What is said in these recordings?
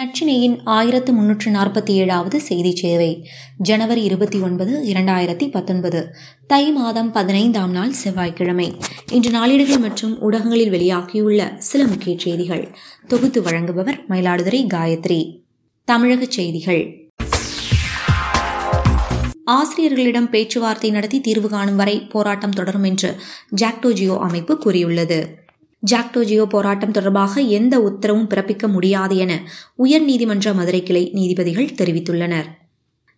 நச்சினையின் ஆயிரத்து முன்னூற்று நாற்பத்தி ஏழாவது செய்தி சேவை. ஜனவரி இருபத்தி ஒன்பது இரண்டாயிரத்தி பத்தொன்பது. தை மாதம் பதினைந்தாம் நாள் செவ்வாய்க்கிழமை. இன்று நாளிடுகள் மற்றும் ஊடகங்களில் வெளியாகியுள்ள சில முக்கிய செய்திகள். தொகுத்து வழங்குபவர் மயிலாடுதுறை காயத்ரி. தமிழக செய்திகள். ஆசிரியர்களிடம் பேச்சுவார்த்தை நடத்தி தீர்வு காணும் வரை போராட்டம் தொடரும் என்று ஜாக்டோஜியோ அமைப்பு கூறியுள்ளது. ஜாக்டோஜியோ போராட்டம் தொடர்பாக எந்த உத்தரவும் பிறப்பிக்க முடியாது என உயர்நீதிமன்ற மதுரை கிளை நீதிபதிகள் தெரிவித்துள்ளனர்.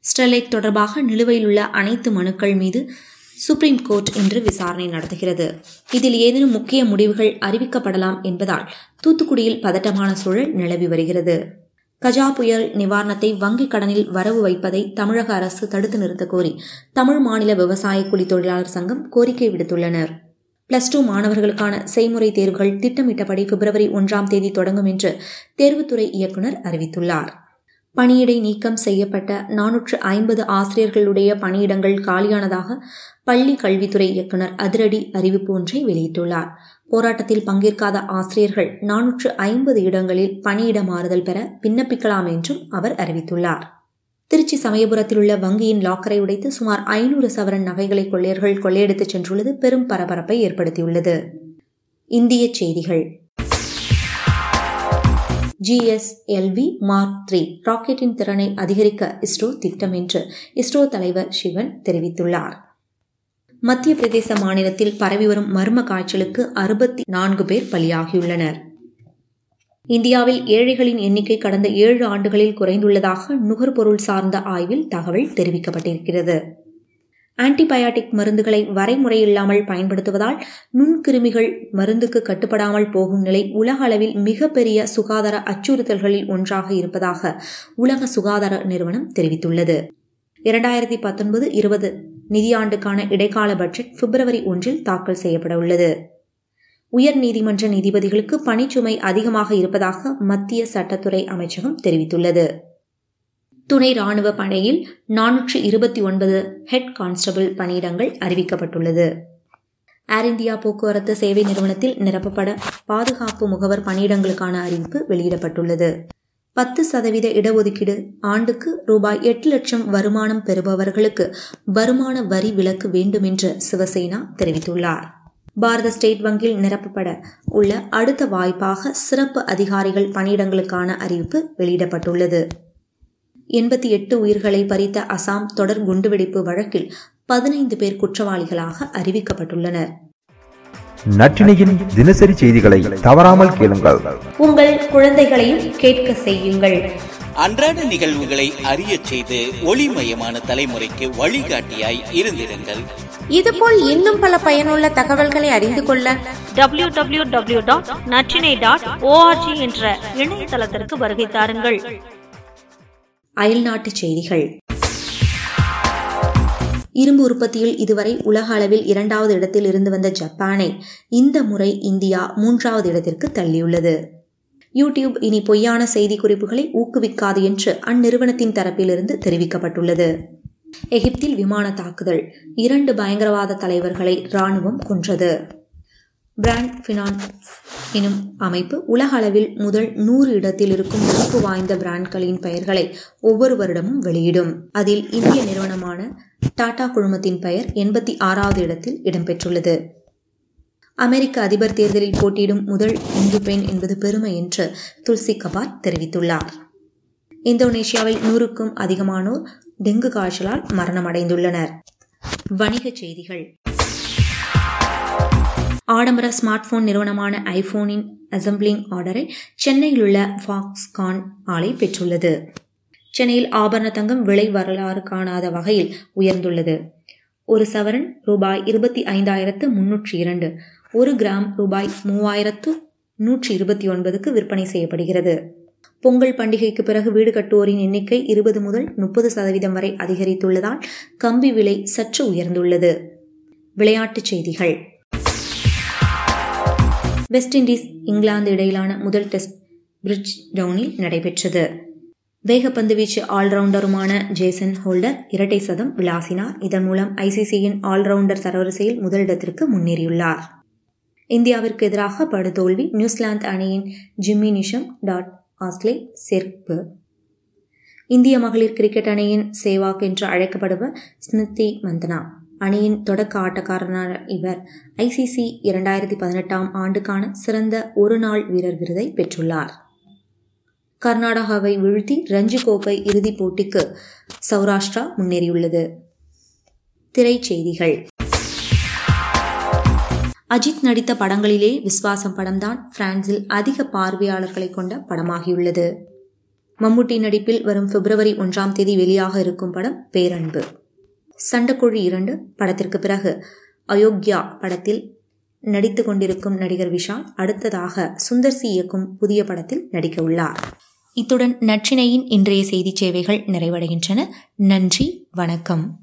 ஸ்டெர்லைட் தொடர்பாக நிலுவையில் உள்ள அனைத்து மனுக்கள் மீது சுப்ரீம் கோர்ட் இன்று விசாரணை நடத்துகிறது. இதில் ஏதேனும் முக்கிய முடிவுகள் அறிவிக்கப்படலாம் என்பதால் தூத்துக்குடியில் பதட்டமான சூழல் நிலவி வருகிறது. கஜா புயல் நிவாரணத்தை வங்கிக் கடனில் வரவு வைப்பதை தமிழக அரசு தடுத்து நிறுத்த கோரி தமிழ் மாநில விவசாய கூலி தொழிலாளர் சங்கம் கோரிக்கை விடுத்துள்ளனர். பிளஸ் டூ மாணவர்களுக்கான செய்முறை தேர்வுகள் திட்டமிட்டபடி பிப்ரவரி ஒன்றாம் தேதி தொடங்கும் என்று தேர்வுத்துறை இயக்குநர் அறிவித்துள்ளார். பணியிடை நீக்கம் செய்யப்பட்ட நானூற்று ஐம்பது ஆசிரியர்களுடைய பணியிடங்கள் காலியானதாக பள்ளி கல்வித்துறை இயக்குநர் அதிரடி அறிவிப்பு ஒன்றை வெளியிட்டுள்ளார். போராட்டத்தில் பங்கேற்காத ஆசிரியர்கள் நானூற்று ஐம்பது இடங்களில் பணியிட மாறுதல் பெற விண்ணப்பிக்கலாம் என்றும் அவர் அறிவித்துள்ளார். திருச்சி சமயபுரத்தில் உள்ள வங்கியின் லாக்கரை உடைத்து சுமார் ஐநூறு சவரன் நகைகளை கொள்ளையர்கள் கொள்ளையடித்துச் சென்றுள்ளது. பெரும் பரபரப்பை ஏற்படுத்தியுள்ளது. இந்திய செய்திகள். ஜிஎஸ்எல்வி மார்க் த்ரீ ராக்கெட்டின் திறனை அதிகரிக்க இஸ்ரோ திட்டம் என்று இஸ்ரோ தலைவர் சிவன் தெரிவித்துள்ளார். மத்திய பிரதேச மாநிலத்தில் பரவி வரும் மர்ம காய்ச்சலுக்கு அறுபத்தி நான்கு பேர் பலியாகியுள்ளனர். இந்தியாவில் ஏழைகளின் எண்ணிக்கை கடந்த ஏழு ஆண்டுகளில் குறைந்துள்ளதாக நுகர்பொருள் சார்ந்த ஆய்வில் தகவல் தெரிவிக்கப்பட்டிருக்கிறது. ஆன்டிபயாட்டிக் மருந்துகளை வரைமுறையில்லாமல் பயன்படுத்துவதால் நுண்கிருமிகள் மருந்துக்கு கட்டுப்படாமல் போகும் நிலை உலக அளவில் மிகப்பெரிய சுகாதார அச்சுறுத்தல்களில் ஒன்றாக இருப்பதாக உலக சுகாதார நிறுவனம் தெரிவித்துள்ளது. இரண்டாயிரத்தி பத்தொன்பது இருபது நிதியாண்டுக்கான இடைக்கால பட்ஜெட் பிப்ரவரி ஒன்றில் தாக்கல் செய்யப்பட உள்ளது உயர் நீதிமன்ற நீதிபதிகளுக்கு பணிச்சுமை அதிகமாக இருப்பதாக மத்திய சட்டத்துறை அமைச்சகம் தெரிவித்துள்ளது. துணை ராணுவ படையில் நானூற்று இருபத்தி ஒன்பது ஹெட் கான்ஸ்டபிள் பணியிடங்கள் அறிவிக்கப்பட்டுள்ளது. ஏர் இந்தியா போக்குவரத்து சேவை நிறுவனத்தில் நிரப்பப்பட பாதுகாப்பு முகவர் பணியிடங்களுக்கான அறிவிப்பு வெளியிடப்பட்டுள்ளது. பத்து சதவீத இடஒதுக்கீடு ஆண்டுக்கு ரூபாய் எட்டு லட்சம் வருமானம் பெறுபவர்களுக்கு வருமான வரி விலக்கு வேண்டும் என்று சிவசேனா தெரிவித்துள்ளார். பாரத ஸ்டேட் வங்கியில் நிரப்பப்பட உள்ள அடுத்த வாய்ப்பாக சிறப்பு அதிகாரிகள் பணியிடங்களுக்கான அறிவிப்பு வெளியிடப்பட்டுள்ளது. எண்பத்தி எட்டு உயிர்களை பறித்த அசாம் தொடர் குண்டுவெடிப்பு வழக்கில் பதினைந்து பேர் குற்றவாளிகளாக அறிவிக்கப்பட்டுள்ளனர். நற்றினையின் தினசரி செய்திகளை தவறாமல் கேளுங்கள். உங்கள் குழந்தைகளையும் கேட்க செய்யுங்கள். அன்றாட நிகழ்வுகளை அறிய செய்து ஒளிமயமான தலைமுறைக்கு வழிகாட்டியாய் இருந்திருங்கள். இதுபோல் இன்னும் பல பயனுள்ள தகவல்களை அறிந்து கொள்ள W W W dot Natrinai dot O R G என்ற இணையதளத்திற்கு வருகை தாருங்கள். அயல்நாட்டு செய்திகள். இரும்பு உற்பத்தியில் இதுவரை உலக அளவில் இரண்டாவது இடத்தில் இருந்து வந்த ஜப்பானை இந்த முறை இந்தியா மூன்றாவது இடத்திற்கு தள்ளியுள்ளது. யூடியூப் இனி பொய்யான செய்தி குறிப்புகளை ஊக்குவிக்காது என்று அந்நிறுவனத்தின் தரப்பிலிருந்து தெரிவிக்கப்பட்டுள்ளது. எகிப்தில் விமான தாக்குதல். இரண்டு பயங்கரவாத தலைவர்களை ராணுவம் கொன்றது. பிராண்ட் ஃபினான்ஸ் எனும் அமைப்பு உலக அளவில் முதல் நூறு இடத்தில் இருக்கும் மதிப்பு வாய்ந்த பிராண்ட்களின் பெயர்களை ஒவ்வொரு வருடமும் வெளியிடும். அதில் இந்திய நிறுவனமான டாடா குழுமத்தின் பெயர் எண்பத்தி ஆறாவது இடத்தில் இடம்பெற்றுள்ளது. அமெரிக்க அதிபர் தேர்தலில் போட்டியிடும் முதல் இந்து பெண் என்பது பெருமை என்று துல்சி கபார் தெரிவித்துள்ளார். இந்தோனேஷியாவில் நூறுக்கும் அதிகமானோர் டெங்கு காய்ச்சலால் மரணமடைந்துள்ளனர். வணிகச் செய்திகள். ஆடம்பர ஸ்மார்ட் போன் நிறுவனமான ஐபோனின் அசம்பிளிங் ஆர்டரை சென்னையில் உள்ள ஃபாக்ஸ்கான் ஆலை பெற்றுள்ளது. சென்னையில் ஆபரண தங்கம் விலை வரலாறு காணாத வகையில் உயர்ந்துள்ளது. ஒரு சவரன் ரூபாய் இருபத்தி ஐந்தாயிரத்து முன்னூற்றி இரண்டு. ஒரு கிராம் ரூபாய் மூவாயிரத்து நூற்றி இருபத்தி ஒன்பதுக்கு விற்பனை செய்யப்படுகிறது. பொங்கல் பண்டிகைக்கு பிறகு வீடு கட்டுவோரின் எண்ணிக்கை இருபது முதல் முப்பது சதவீதம் வரை அதிகரித்துள்ளதால் கம்பி விலை சற்று உயர்ந்துள்ளது. விளையாட்டுச் செய்திகள். வெஸ்ட் இண்டீஸ் இங்கிலாந்து இடையிலான முதல் டெஸ்ட் பிரிட்ஜ் டவுனில் நடைபெற்றது. வேகப்பந்து வீச்சு ஆல்ரவுண்டருமான ஜேசன் ஹோல்டர் இரட்டை சதம் விளாசினார். இதன் மூலம் ஐசிசியின் ஆல்ரவுண்டர் தரவரிசையில் முதலிடத்திற்கு முன்னேறியுள்ளார். இந்தியாவிற்கு எதிராக படுதோல்வி நியூசிலாந்து அணியின் ஜிம்மி நிஷம் டாட் ஆஸ்லே சேர்ப்பு. இந்திய மகளிர் கிரிக்கெட் அணியின் சேவாக் என்று அழைக்கப்படுவர் ஸ்மிருதி மந்தனா. அணியின் தொடக்க ஆட்டக்காரரான இவர் ஐசிசி இரண்டாயிரத்தி பதினெட்டாம் ஆண்டுக்கான சிறந்த ஒரு நாள் வீரர் விருதை பெற்றுள்ளார். கர்நாடகாவை வீழ்த்தி ரஞ்சி கோப்பை இறுதிப் போட்டிக்கு சௌராஷ்டிரா முன்னேறியுள்ளது. திரைச்செய்திகள் அஜித் நடித்த படங்களிலே விஸ்வாசம் படம்தான் பிரான்சில் அதிக பார்வையாளர்களை கொண்ட படமாகியுள்ளது. மம்முட்டி நடிப்பில் வரும் பிப்ரவரி ஒன்றாம் தேதி வெளியாக இருக்கும் படம் பேரன்பு. சண்டக்கோழி இரண்டு படத்திற்கு பிறகு அயோக்யா படத்தில் நடித்து கொண்டிருக்கும் நடிகர் விஷால் அடுத்ததாக சுந்தர் சி இயக்கும் புதிய படத்தில் நடிக்க உள்ளார். இத்துடன் நற்றினையின் இன்றைய செய்திச் சேவைகள் நிறைவடைகின்றன. நன்றி வணக்கம்.